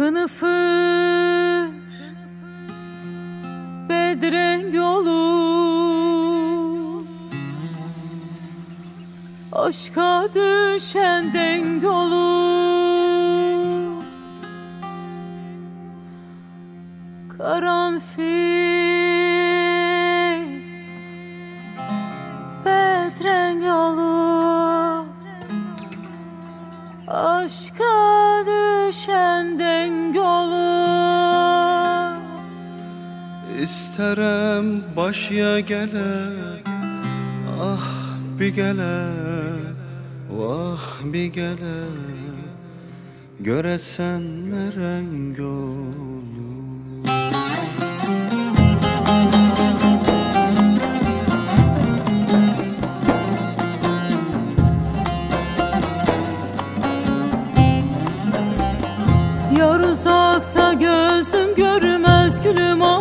Kınıfır bedrenk olur Aşka düşen denk olur Karanfil bedrenk olur Aşka düşen denk İsterem başya gele Ah bir gele Vah bir gele. Göresen ne renk olur? Yar uzakta gözüm görmez gülüm aman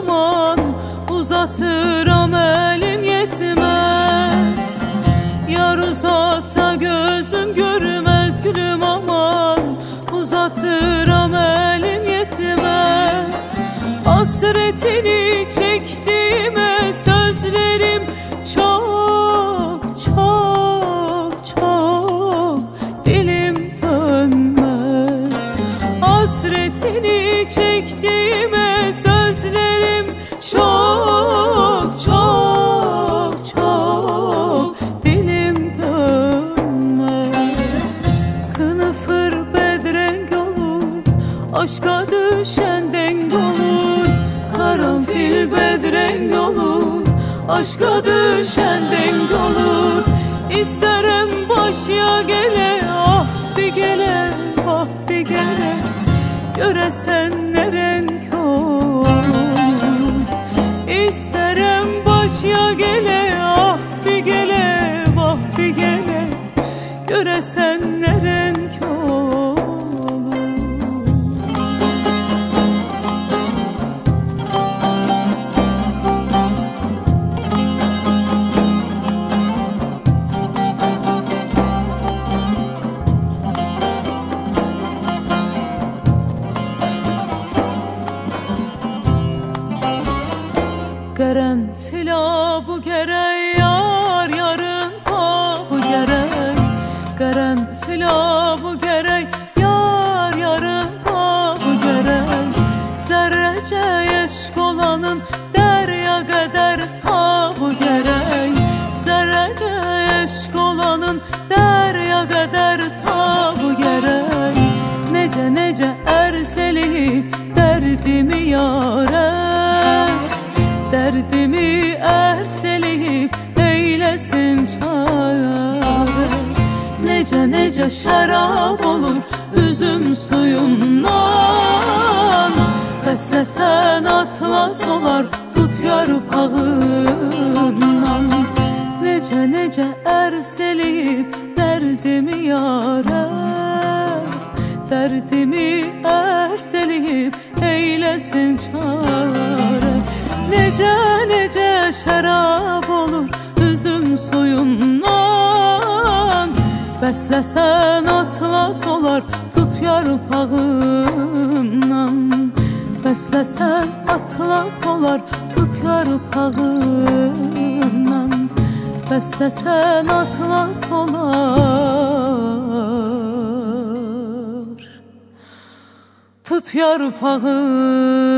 Hasretini çektiğime sözlerim çok çok çok. Dilim dönmez. Hasretini çektiğime sözlerim çok çok çok. Dilim dönmez. Kınıfır bedrenk olur Aşka düşen olur Karanfil bedrenk olur Aşka düşen denk olur. İsterim başya gele Ah bir gele ah bir gele. Göresen ne renk olur. İsterim başya gele ah bir gele ah bir gele. Göresen ne renk olur Fila bu gerey yar yarın bu gerey. Geren fila bu gerey yar yarın bu gerey. Zerrece eşk olanın derya kadar ta bu gerey. Zerrece eşk olanın derya kadar ta bu gerey. Nece nece erzeleyip derdimi yare Nece nece şarap olur üzüm suyundan. Beslesen atlas olar tut yarpağından Nece nece erseleyip derdimi yare Derdimi erseleyip eylesin çare. Nece nece şarap olur üzüm suyundan Beslesen atlas olar tut yarpağından Beslesen atlas olar tut yarpağından Beslesen atlas olar Tut yarpağından